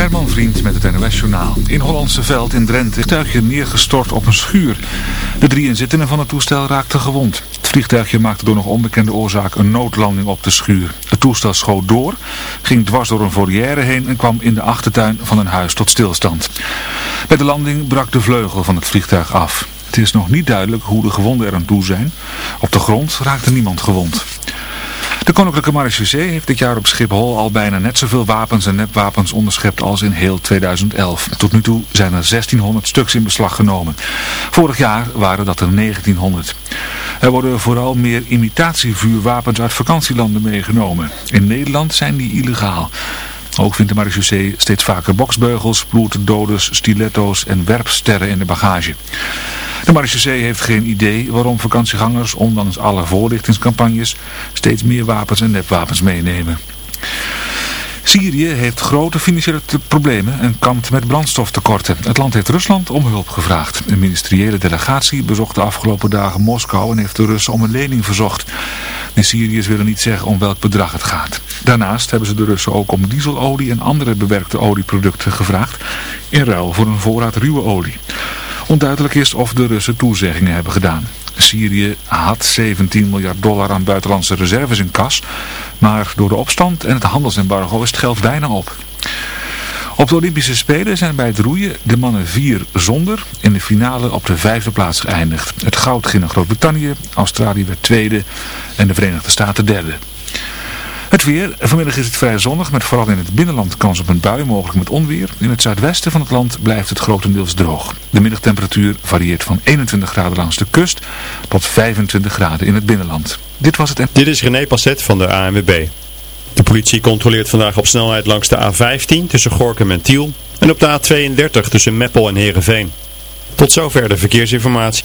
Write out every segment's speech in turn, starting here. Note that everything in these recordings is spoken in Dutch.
Herman Vriend met het NOS-journaal. In Hollandse Veld in Drenthe is vliegtuigje neergestort op een schuur. De drie inzittenden van het toestel raakten gewond. Het vliegtuigje maakte door nog onbekende oorzaak een noodlanding op de schuur. Het toestel schoot door, ging dwars door een volière heen en kwam in de achtertuin van een huis tot stilstand. Bij de landing brak de vleugel van het vliegtuig af. Het is nog niet duidelijk hoe de gewonden er aan toe zijn. Op de grond raakte niemand gewond. De Koninklijke Marechaussee heeft dit jaar op Schiphol al bijna net zoveel wapens en nepwapens onderschept als in heel 2011. Tot nu toe zijn er 1600 stuks in beslag genomen. Vorig jaar waren dat er 1900. Er worden vooral meer imitatievuurwapens uit vakantielanden meegenomen. In Nederland zijn die illegaal. Ook vindt de marechaussee steeds vaker boksbeugels, bloeddoders, stiletto's en werpsterren in de bagage. De marechaussee heeft geen idee waarom vakantiegangers, ondanks alle voorlichtingscampagnes, steeds meer wapens en nepwapens meenemen. Syrië heeft grote financiële problemen en kampt met brandstoftekorten. Het land heeft Rusland om hulp gevraagd. Een ministeriële delegatie bezocht de afgelopen dagen Moskou en heeft de Russen om een lening verzocht. De Syriërs willen niet zeggen om welk bedrag het gaat. Daarnaast hebben ze de Russen ook om dieselolie en andere bewerkte olieproducten gevraagd in ruil voor een voorraad ruwe olie. Onduidelijk is of de Russen toezeggingen hebben gedaan. Syrië had 17 miljard dollar aan buitenlandse reserves in kas, maar door de opstand en het handelsembargo is het geld bijna op. Op de Olympische Spelen zijn bij het roeien de mannen vier zonder in de finale op de vijfde plaats geëindigd. Het goud ging naar Groot-Brittannië, Australië werd tweede en de Verenigde Staten derde. Het weer. Vanmiddag is het vrij zonnig met vooral in het binnenland kans op een bui, mogelijk met onweer. In het zuidwesten van het land blijft het grotendeels droog. De middagtemperatuur varieert van 21 graden langs de kust tot 25 graden in het binnenland. Dit was het. Dit is René Passet van de ANWB. De politie controleert vandaag op snelheid langs de A15 tussen Gorkum en Tiel en op de A32 tussen Meppel en Heerenveen. Tot zover de verkeersinformatie.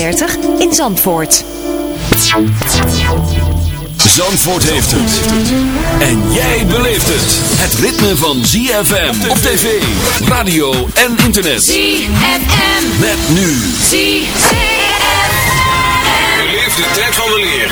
in Zandvoort. Zandvoort heeft het. En jij beleeft het. Het ritme van ZFM op tv, radio en internet. ZFM. Met nu. ZFM. Beleef de tijd van weleer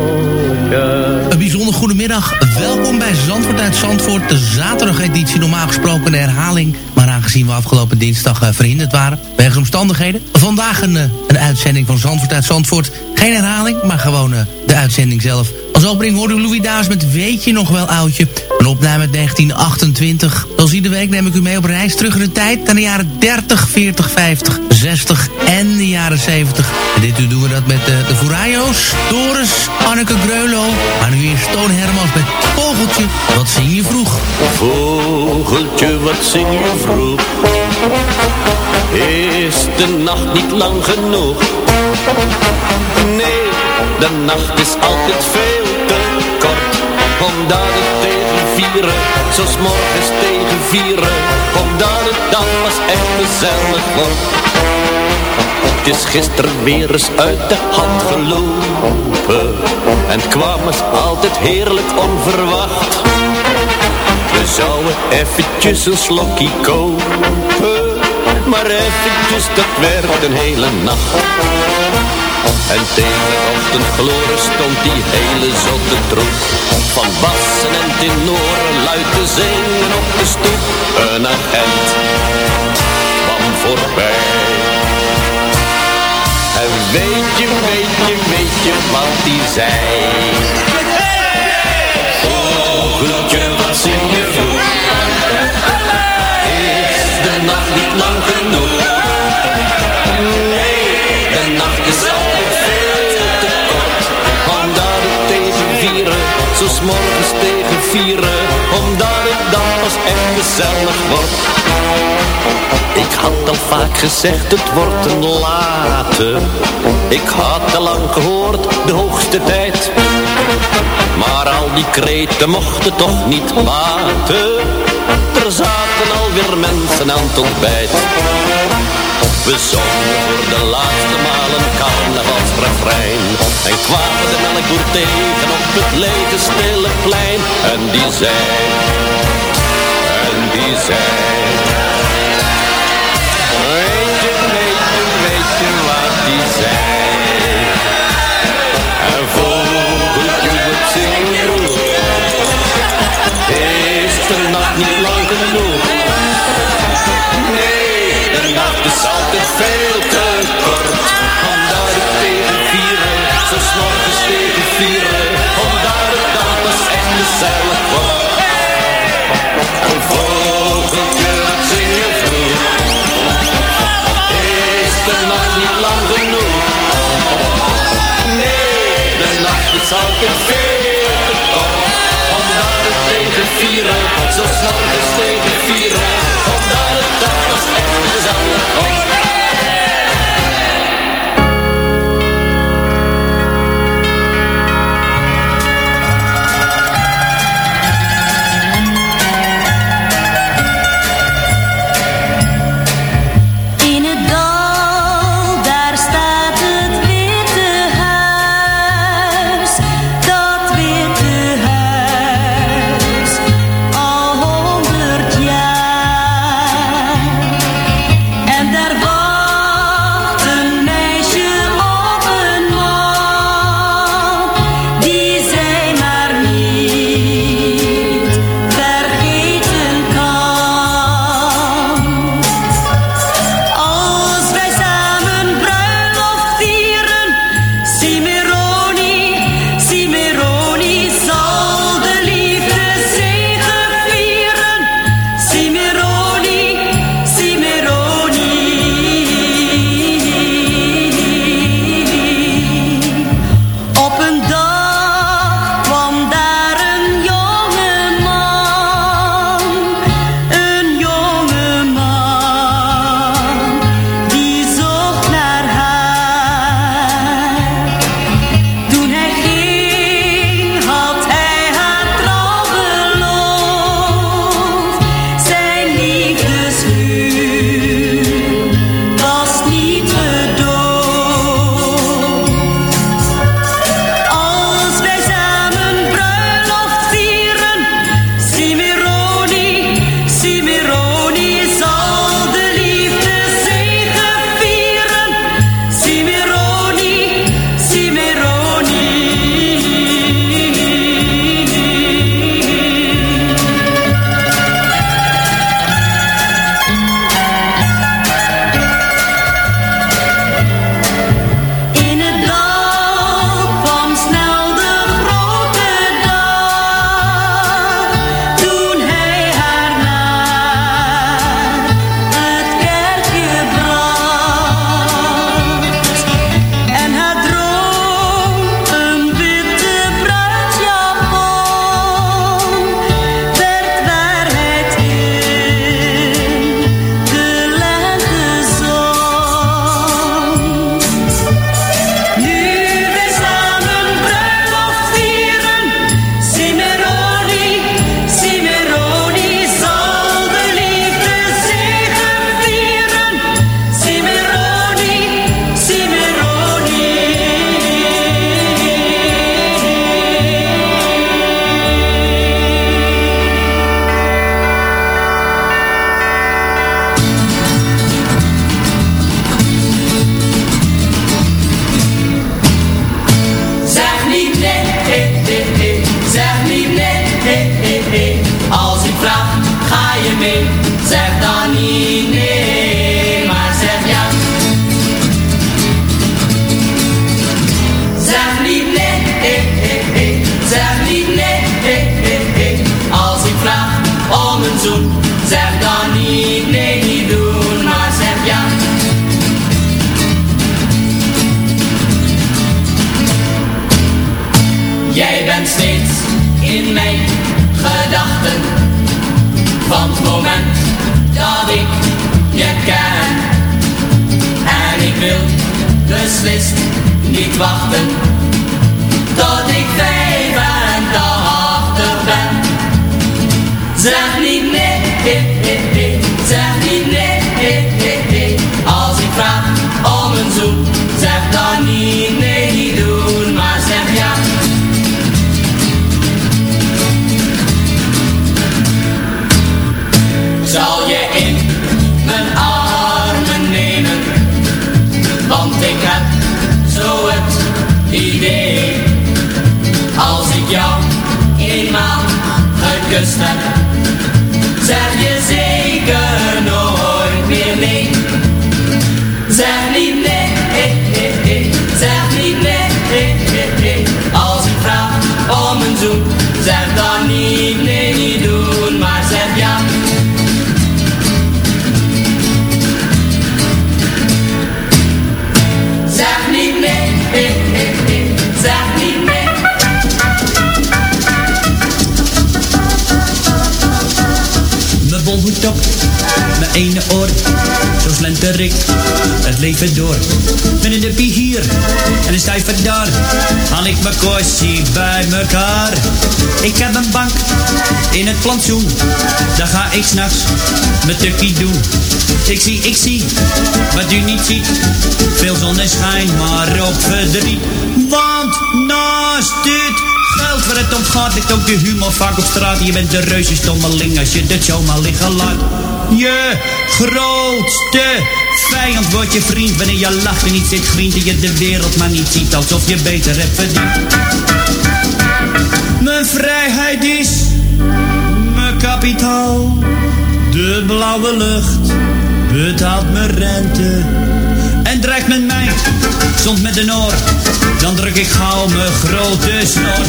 Goedemiddag. Welkom bij Zandvoort uit Zandvoort. De zaterdageditie normaal gesproken een herhaling. Maar aangezien we afgelopen dinsdag eh, verhinderd waren. Wegens omstandigheden. Vandaag een, eh, een uitzending van Zandvoort uit Zandvoort. Geen herhaling, maar gewoon eh, de uitzending zelf. Als opening hoorde Louis Daas met Weet je nog wel oudje. Een opname uit 1928. Zoals iedere week neem ik u mee op reis terug in de tijd... naar de jaren 30, 40, 50, 60 en de jaren 70. En dit doen we dat met de, de Furayo's, Doris, Anneke Greulo... maar nu eerst Toon Hermans met Vogeltje, wat zing je vroeg? Vogeltje, wat zing je vroeg? Is de nacht niet lang genoeg? Nee, de nacht is altijd veel te kort. Omdat het vieren, zoals morgens tegen vieren. Omdat het dan pas echt gezellig wordt. Het is gisteren weer eens uit de hand gelopen. En het kwam eens altijd heerlijk onverwacht. We zouden eventjes een slokje kopen. Maar eventjes, dat werd een hele nacht. En tegen de ochtendgloren stond die hele zotte troep. Van bassen en tenoren luid te zingen op de stoep. Een agent kwam voorbij. En weet je, weet je, weet je wat die zei. Vogeltje, wat zing je vieren Omdat het dan pas echt gezellig wordt. Ik had al vaak gezegd, het wordt een late. Ik had al lang gehoord, de hoogste tijd. Maar al die kreten mochten toch niet baten. Er zaten alweer mensen aan het ontbijt. We zongen voor de laatste maal een carnaval refrein. En kwamen de melk door tegen op het lege stille plein. En die zijn, en die zei. Gekust heb. Zo slenter ik het leven door. Ben een duppie hier en een stijver daar, haal ik mijn kossie bij mekaar. Ik heb een bank in het plantsoen, daar ga ik s'nachts mijn tukkie doen. Ik zie, ik zie, wat u niet ziet, veel zonneschijn, maar ook verdriet. Want naast dit geld waar het om gaat, ligt ook de humor vaak op straat. Je bent de reuze stommeling als je dit zomaar liggen laat. Je grootste vijand wordt je vriend wanneer je lacht en niet zit vriend en je de wereld maar niet ziet alsof je beter hebt verdiend. Mijn vrijheid is mijn kapitaal. De blauwe lucht betaalt mijn rente. En dreigt met mij, soms met een oor. Dan druk ik gauw mijn grote snor.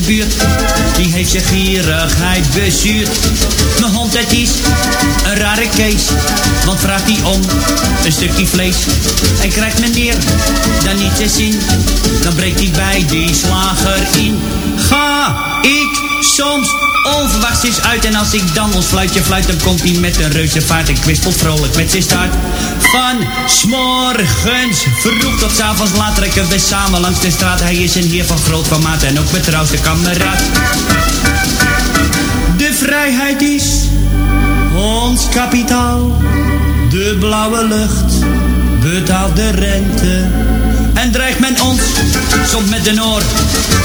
De die heeft zijn gierigheid bezuurd. Mijn hond het is een rare kees, want vraagt hij om een stukje vlees. En krijgt meneer dan niet te zien, dan breekt hij bij die slager in. Ga ik soms onverwachts is uit en als ik dan ons fluitje fluit, dan komt hij met een reuze vaart en kwispelt vrolijk met zijn staart. Van s'morgens vroeg tot avonds laat trekken we samen langs de straat. Hij is een heer van groot formaat en ook betrouwde kameraad. De vrijheid is ons kapitaal. De blauwe lucht betaalt de rente. En dreigt men ons soms met de oor,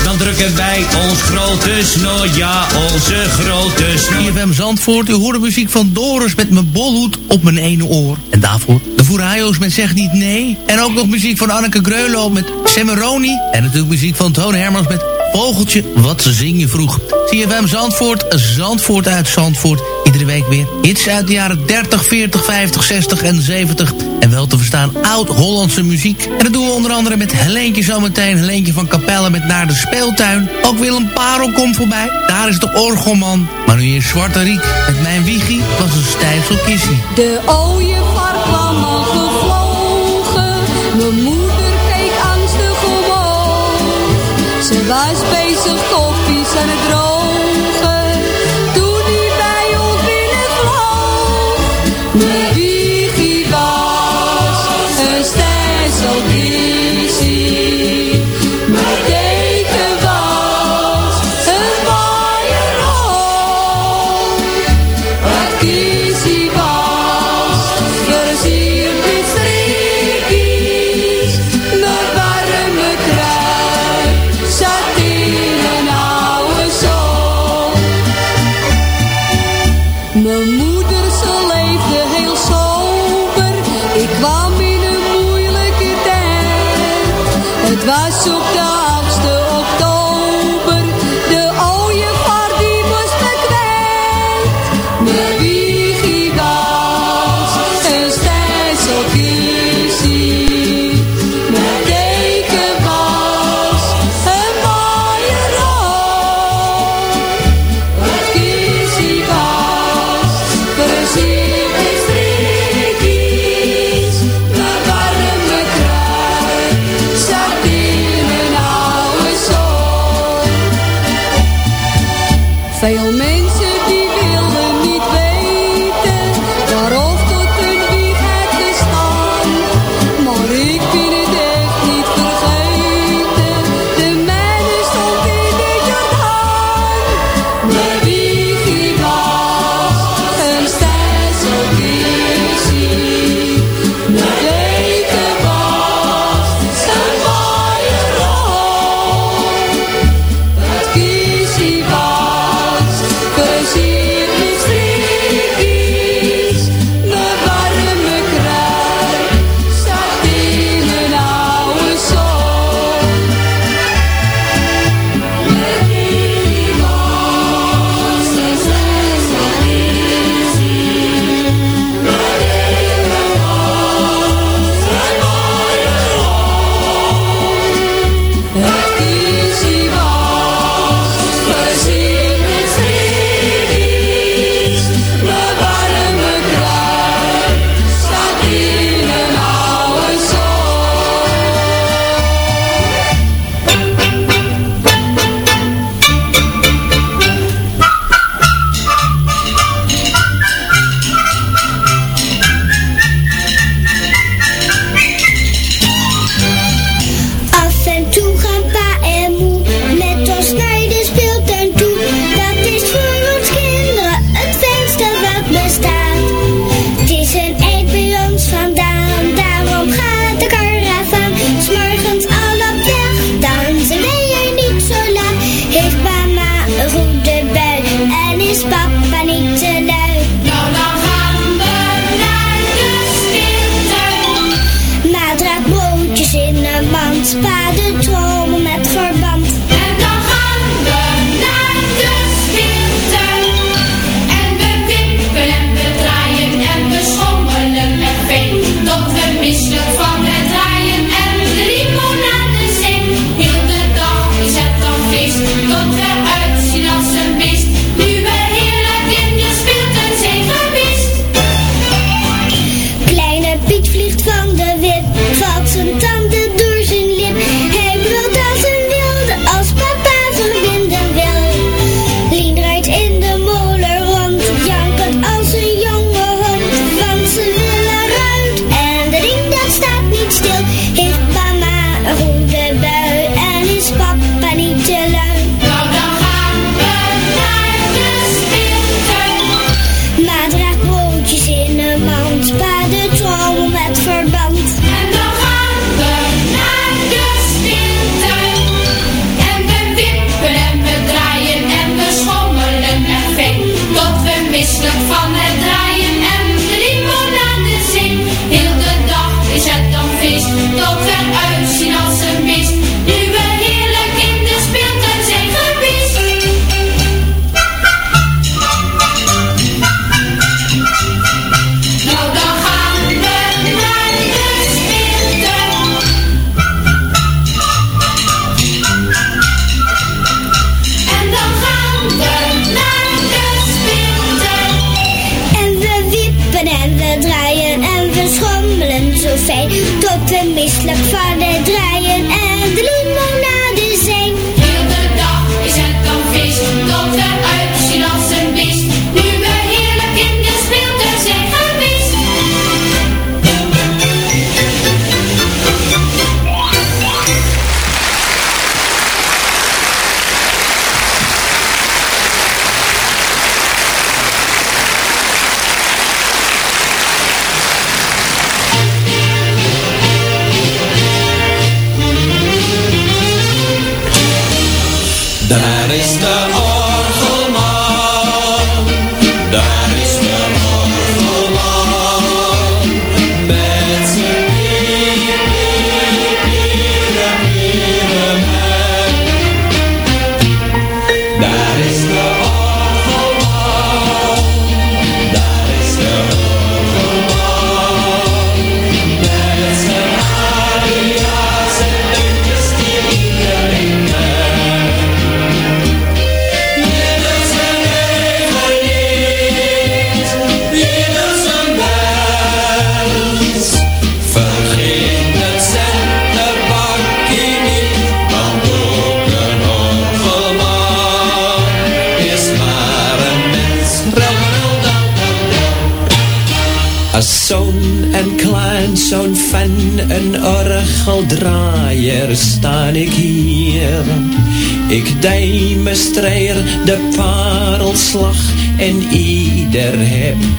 dan drukken wij ons grote snor. Ja, onze grote snor. CFM Zandvoort, u hoort muziek van Doris met mijn bolhoed op mijn ene oor. En daarvoor de Furayos met Zeg Niet Nee. En ook nog muziek van Anneke Greulow met Semmeroni. En natuurlijk muziek van Toon Hermans met Vogeltje, wat zing je vroeg. CFM Zandvoort, Zandvoort uit Zandvoort. Iedere week weer hits uit de jaren 30, 40, 50, 60 en 70. En wel te verstaan oud-Hollandse muziek. En dat doen we onder andere met Helentje zometeen. Helentje van Capelle met Naar de Speeltuin. Ook Willem Parel komt voorbij. Daar is de orgelman. Maar nu hier Zwarte Riek met Mijn Wiegie was een stijfselkissie. De ooievaar kwam al gevlogen. Mijn moeder keek angstig omhoog. Ze was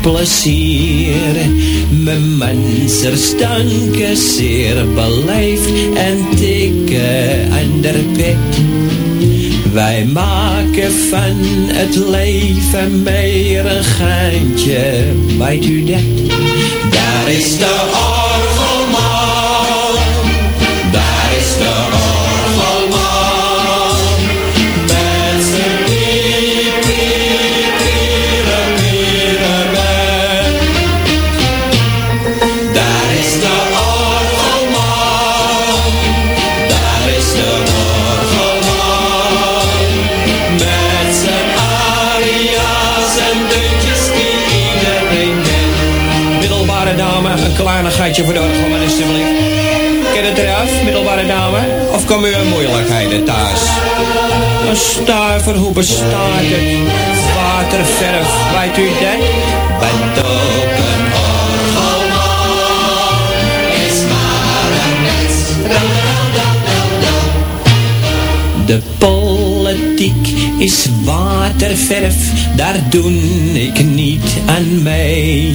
plezier. Mijn mensen stanken zeer beleefd en tikken aan de pet. Wij maken van het leven meer een geintje, weet u dat? Daar is de. kleinigheidje voor de orgelman, alstublieft. Ken het eraf, middelbare dame? Of komen u in moeilijkheden thuis? Een stuiver, hoe bestaat het? Waterverf, wijt u dat? Bent ook een is maar. De politiek is waterverf, daar doen ik niet aan mee.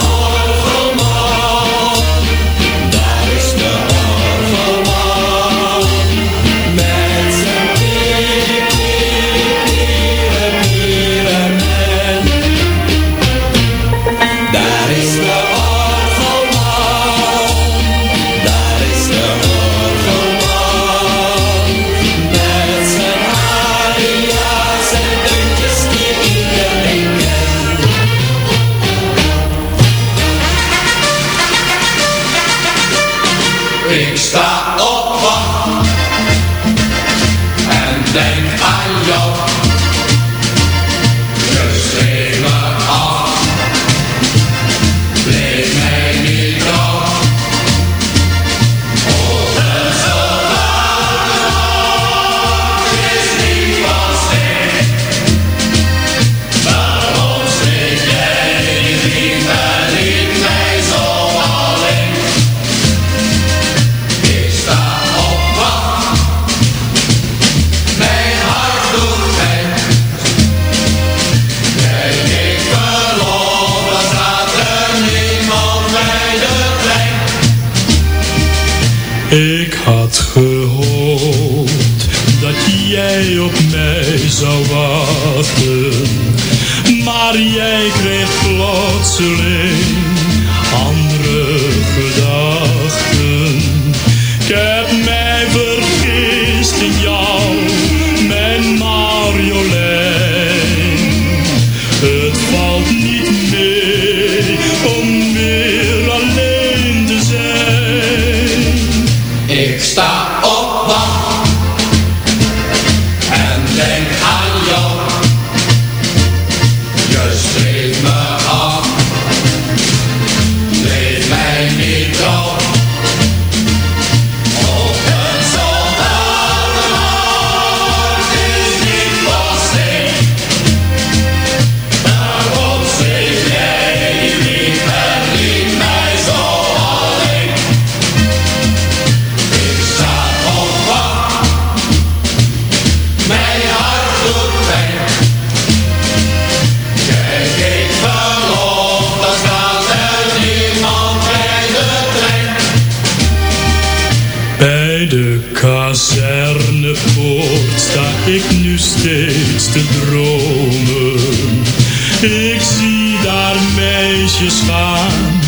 naar meisjes gaan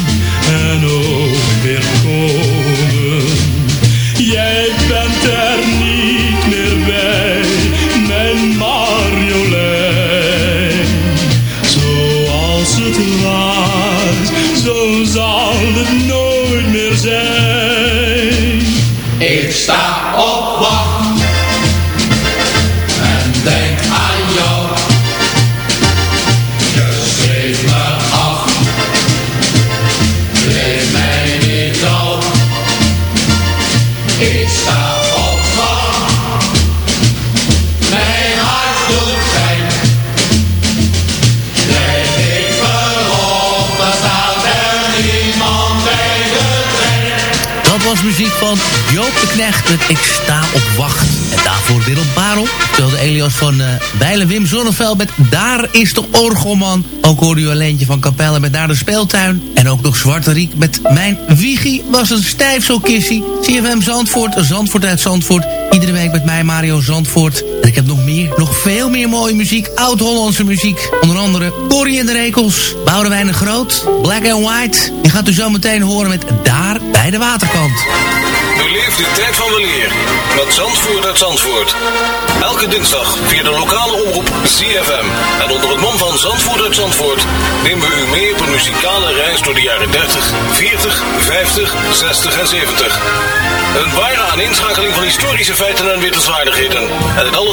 en ook weer komen. Joop de Knecht met Ik sta op wacht. En daarvoor Willem Parel. Terwijl de Elias van uh, Wim Zonneveld met Daar is de Orgelman. Ook hoorde u van Capelle met Daar de Speeltuin. En ook nog Zwarte Riek met Mijn Wiegie was een stijf zo kissie. CFM Zandvoort, Zandvoort uit Zandvoort. Iedere week met mij Mario Zandvoort. Ik heb nog meer, nog veel meer mooie muziek. Oud-Hollandse muziek. Onder andere Corrie en de Rekels. Boudewijn de Groot. Black and White. Je gaat u zo meteen horen met Daar bij de waterkant. Beleef de tijd van weleer met Zandvoort uit Zandvoort. Elke dinsdag via de lokale omroep ZFM. En onder het mom van Zandvoort uit Zandvoort nemen we u mee op een muzikale reis door de jaren 30, 40, 50, 60 en 70. Een ware aaninschakeling van historische feiten en wittelswaardigheden. En dit alles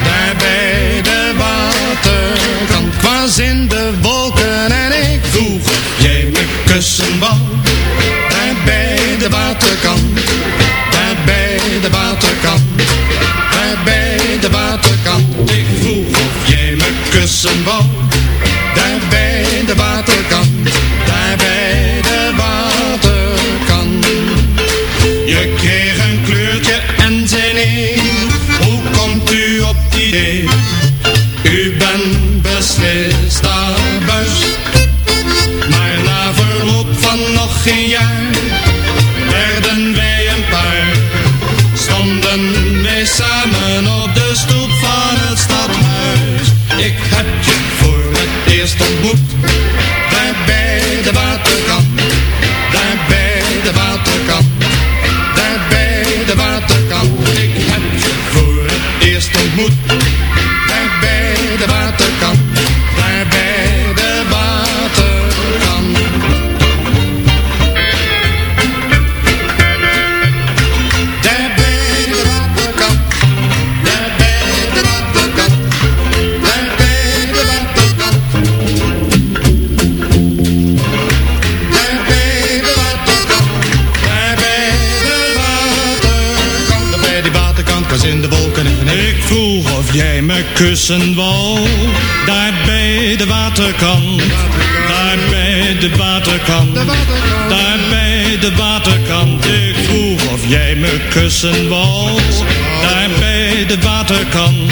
me kussen wou, kussen wou. Daar bij de waterkant, daar bij de waterkant, daar bij de waterkant. Ik vroeg of jij me kussen wou. Daar bij de waterkant,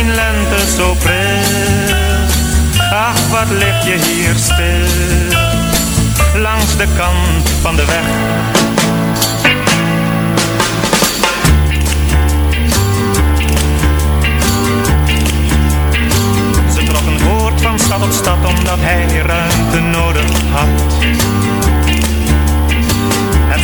Zestien lente zo pril. Ach, wat lig je hier stil, langs de kant van de weg. Ze trokken voort van stad op stad omdat hij ruimte nodig had.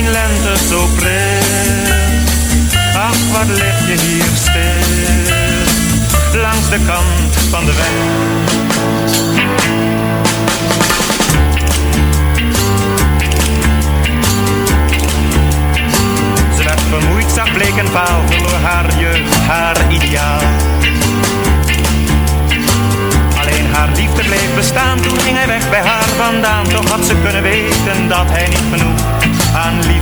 Lente zo pril. Ach, wat lig je hier stil, langs de kant van de weg. Ze werd vermoeid, zag bleek en vaal, verloor haar jeugd, haar ideaal. Alleen haar liefde bleef bestaan, toen ging hij weg bij haar vandaan. Toch had ze kunnen weten dat hij niet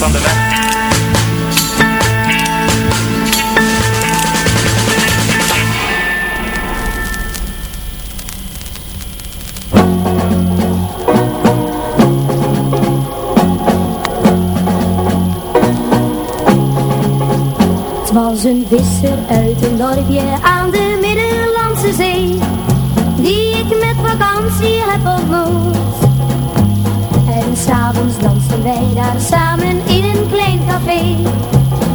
van de weg. Was een visser uit een dorpje aan de Middellandse Zee Die ik met vakantie heb ontmoet s'avonds dansten wij daar samen in een klein café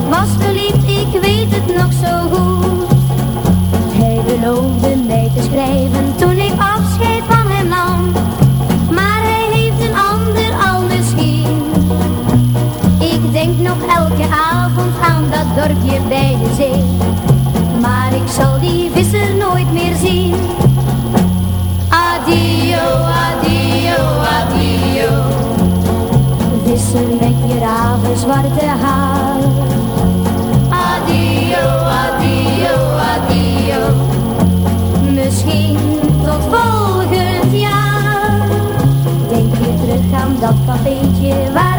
Was verliefd, ik weet het nog zo goed Hij beloofde mij te schrijven toen ik afscheid van hem nam Maar hij heeft een ander al misschien ik denk nog elke avond aan dat dorpje bij de zee. Maar ik zal die visser nooit meer zien. Adio, Visser met je ravenzwarte haar. Adio, adio, adio. Misschien tot volgend jaar. Denk je terug aan dat cafeetje waar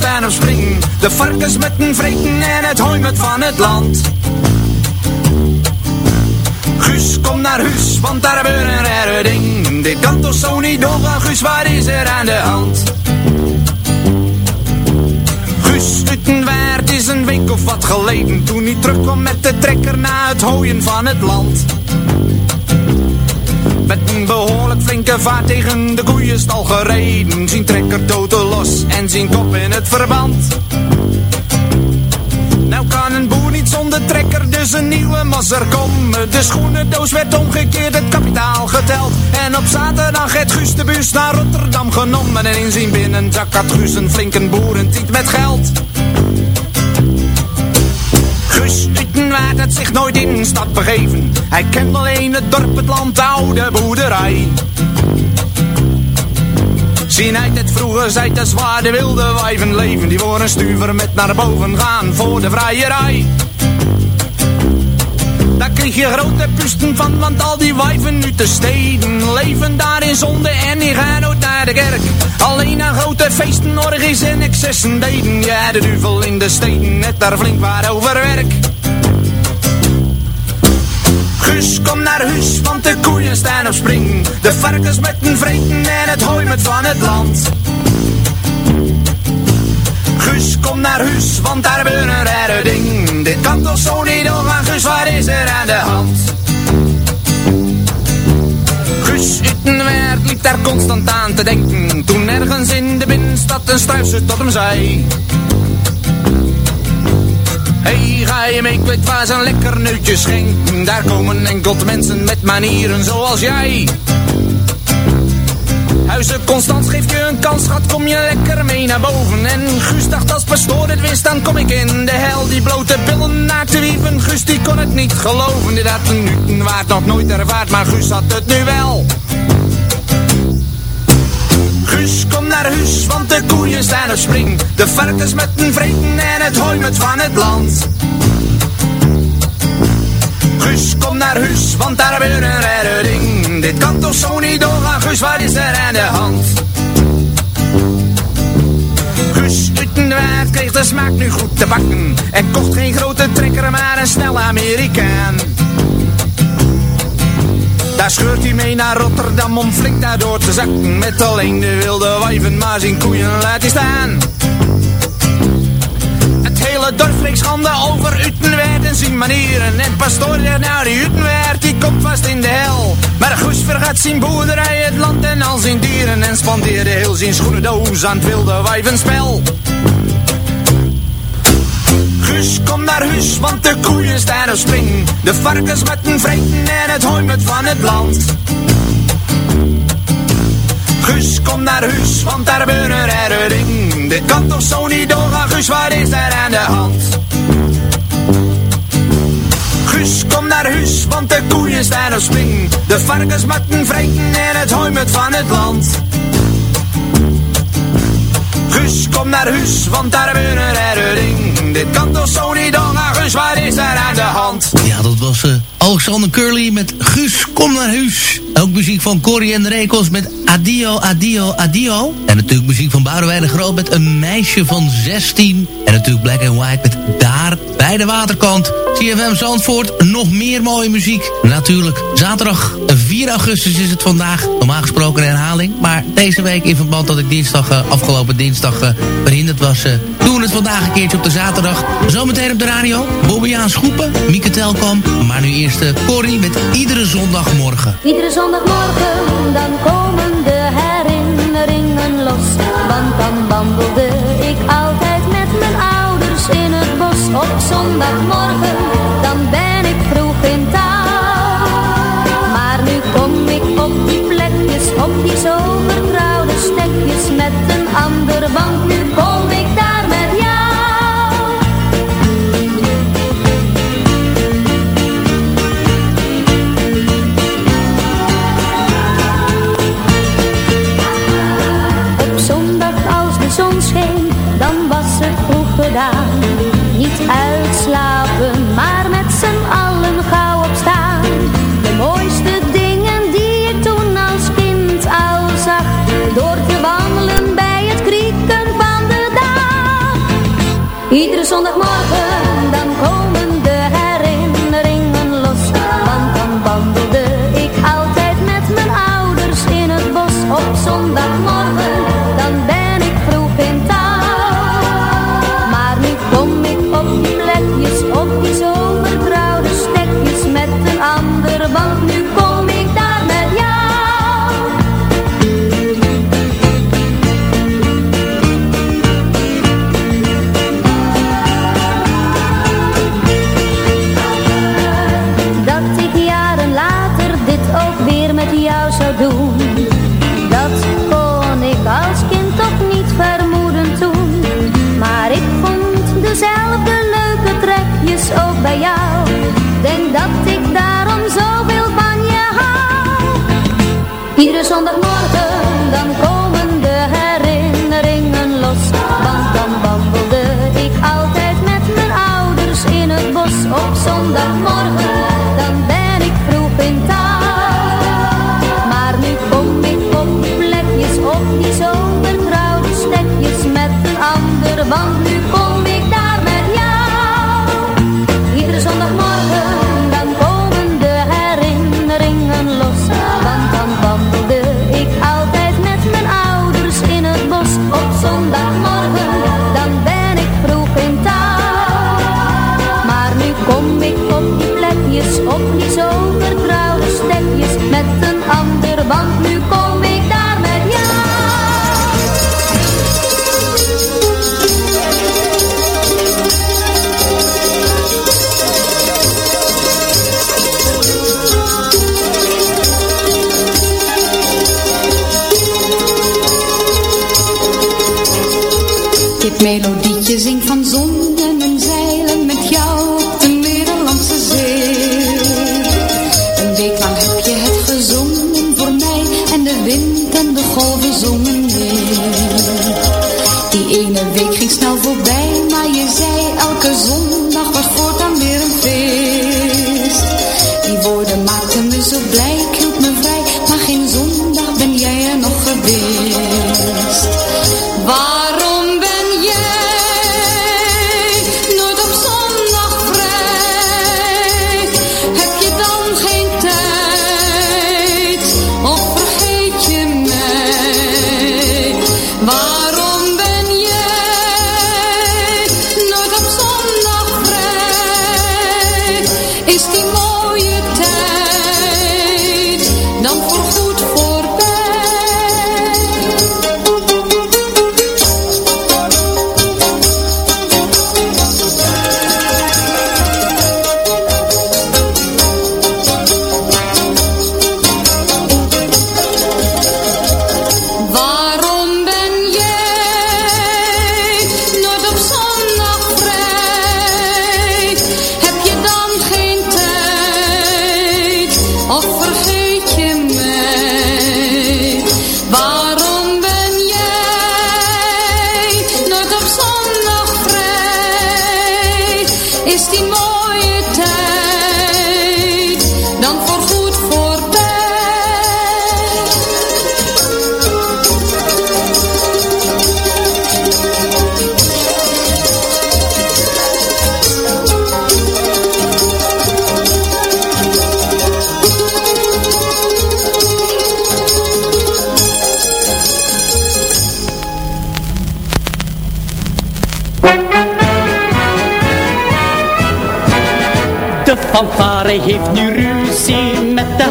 staan springen. De varkens met een vreten en het hooi met van het land. Guus, kom naar huis, want daar gebeuren rare ding. Dit kan toch zo niet doorgaan, Guus, wat is er aan de hand? Guus Utenwaard is een week of wat geleden Toen hij terugkwam met de trekker na het hooien van het land Met een behoorlijk flinke vaart tegen de koeienstal gereden Zien trekker totaal los en zien kop in het verband nou kan een boer niet zonder trekker, dus een nieuwe masser komen. De schoenendoos werd omgekeerd, het kapitaal geteld. En op zaterdag het Guus de bus naar Rotterdam genomen. En in zijn binnenzak had Guus een flinke boerentiet met geld. Guus Utenwaard had zich nooit in een stad begeven. Hij kent alleen het dorp, het land, de oude boerderij. Zien uit het vroeger zijt de zwaar de wilde wijven leven Die voor een stuver met naar boven gaan voor de vrijerij Daar kreeg je grote pusten van, want al die wijven nu te steden Leven daar in zonde en die gaan nooit naar de kerk. Alleen aan grote feesten, orgies en excessen deden Ja, de duvel in de steden, net daar flink waar over werk Guus, kom naar huis, want de koeien staan op spring. De varkens met een vreten en het hooi met van het land. Guus, kom naar huis, want daar gebeurt een rare ding. Dit kan toch zo niet doorgaan, Guus, wat is er aan de hand? Guus Utenwaard liep daar constant aan te denken. Toen ergens in de binnenstad een struisje tot hem zei. Hey, ga je mee, ik weet waar ze een lekker neutje schenken. Daar komen enkel mensen met manieren zoals jij. Huizen Constans geeft je een kans, schat, kom je lekker mee naar boven. En Guus dacht als pastoor het wist, dan kom ik in de hel. Die blote billen naakte wieven, Guus die kon het niet geloven. Dit had een waard nog nooit ervaard, maar Guus had het nu wel. Guus, kom naar huis, want de koeien staan op spring. De varkens met een vreten en het hooi met van het land. Guus, kom naar huis, want daar gebeurt een rare ding. Dit kan toch zo niet doorgaan, Guus, wat is er aan de hand? Guus Utenwaard kreeg de smaak nu goed te bakken. En kocht geen grote trekker, maar een snelle Amerikaan. Daar scheurt hij mee naar Rotterdam om flink daardoor te zakken. Met alleen de wilde wijven, maar zijn koeien laat hij staan. Het hele dorp spreekt schande over Utenwaard en zijn manieren. En pastoor zegt nou die die komt vast in de hel. Maar Guus vergat zijn boerderij, het land en al zijn dieren. En spandeerde heel zijn schoenendoos aan het wilde wijvenspel. Guus, kom naar huis, want de koeien staan op spring. De varkens met een vreten en het hooi met van het land. Guus, kom naar huis, want daar gebeurt een rare ding. Dit kan toch zo niet doorgaan, Guus, wat is er aan de hand? Guus, kom naar huis, want de koeien staan op spring. De varkens met een vreten en het hooi met van het land. Guus, kom naar huis, want daar gebeurt een rare ding. Dit Alexander Curly met Guus, kom naar huis. Ook muziek van Corrie en Rekels met Adio, Adio, Adio. En natuurlijk muziek van Boudewijn de Groot met Een meisje van 16. En natuurlijk Black and White met Daar bij de waterkant. CFM Zandvoort, nog meer mooie muziek. Natuurlijk, zaterdag 4 augustus is het vandaag. Normaal gesproken herhaling. Maar deze week in verband dat ik dinsdag, eh, afgelopen dinsdag uh, verhinderd was... Doen het vandaag een keertje op de zaterdag. Zometeen op de radio, Bobbejaans Schoepen, Mieke Telkom. Maar nu eerst uh, Corrie met Iedere Zondagmorgen. Iedere zondagmorgen, dan komen de herinneringen los. Want dan wandelde ik altijd met mijn ouders in het bos. Op zondagmorgen, dan ben ik vroeg in touw. Maar nu kom ik op die plekjes, op die zo vertrouwde stekjes. Met een ander, want nu kom zei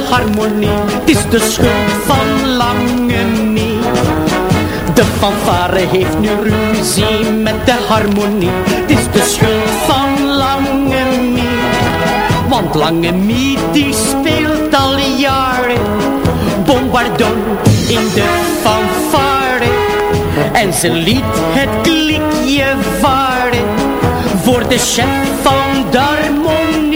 harmonie. Het is de schuld van lange niet. De fanfare heeft nu ruzie met de harmonie. Het is de schuld van lange niet. Want lange niet die speelt al jaren. Bombardon in de fanfare. En ze liet het klikje varen voor de chef van fanfare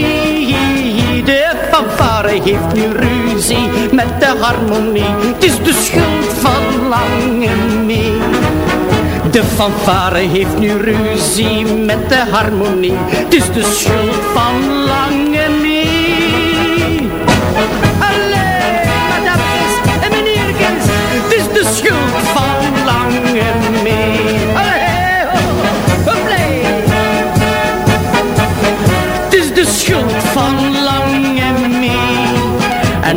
heeft nu ruzie met de harmonie. Het is de schuld van lange mee. De fanfare heeft nu ruzie met de harmonie. Het is de schuld van lange mee. Allee, madames en meneerkens, het is de schuld van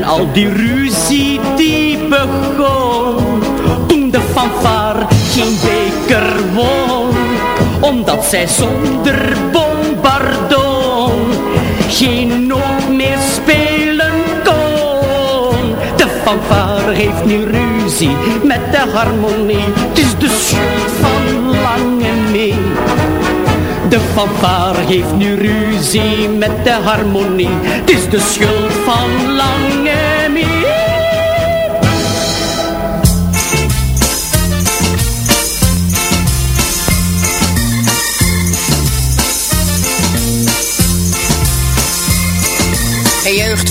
al die ruzie die begon toen de fanfare geen beker won. Omdat zij zonder bombardon geen noot meer spelen kon. De fanfare heeft nu ruzie met de harmonie. Het is de schuld van lange mee. De fanfare heeft nu ruzie met de harmonie. Het is de schuld van lange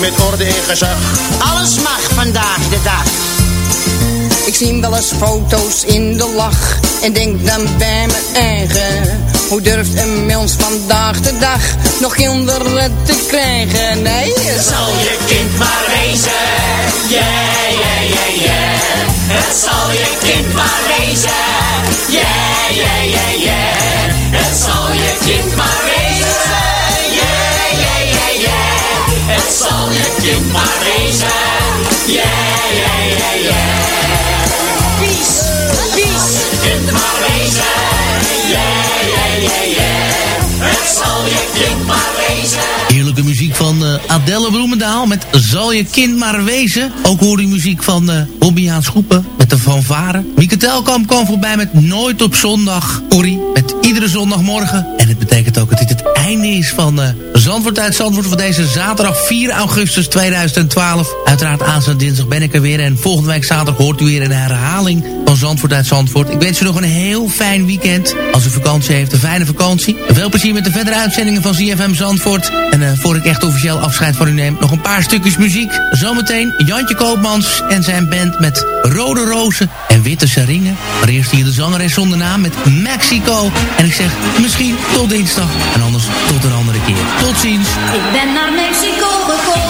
met orde en gezag. Alles mag vandaag de dag. Ik zie wel eens foto's in de lach en denk dan bij mijn eigen. Hoe durft een mens vandaag de dag nog kinderen te krijgen? Nee, Het zal je kind maar wezen. Yeah, yeah, yeah, yeah. Het zal je kind maar wezen. Yeah, yeah, yeah, yeah. Het zal je kind maar wezen. Het kind maar wezen. Yeah, yeah, yeah, yeah. Peace, peace. Kind maar wezen. Yeah, yeah, yeah, zal je kind maar wezen. Heerlijke muziek van eh, Adelle Bloemendaal met Zal je kind maar wezen. Ook hoor je muziek van eh Bobby Schoepen met de fanfare. Mieke Telkamp kwam voorbij met Nooit op zondag. Corrie Iedere zondagmorgen. En het betekent ook dat dit het einde is van eh Zandvoort uit Zandvoort... van deze zaterdag 4 augustus 2012. Uiteraard aanstaande dinsdag ben ik er weer. En volgende week zaterdag hoort u weer een herhaling van Zandvoort uit Zandvoort. Ik wens u nog een heel fijn weekend. Als u vakantie heeft, een fijne vakantie. Veel plezier met de verdere uitzendingen van ZFM Zandvoort. En eh voor ik echt officieel afscheid van u neem... nog een paar stukjes muziek. Zometeen Jantje Koopmans en zijn band met Rode Rozen Witte Seringen. Maar eerst hier de zangeres zonder naam met Mexico. En ik zeg misschien tot dinsdag. En anders tot een andere keer. Tot ziens. Ik ben naar Mexico gekomen.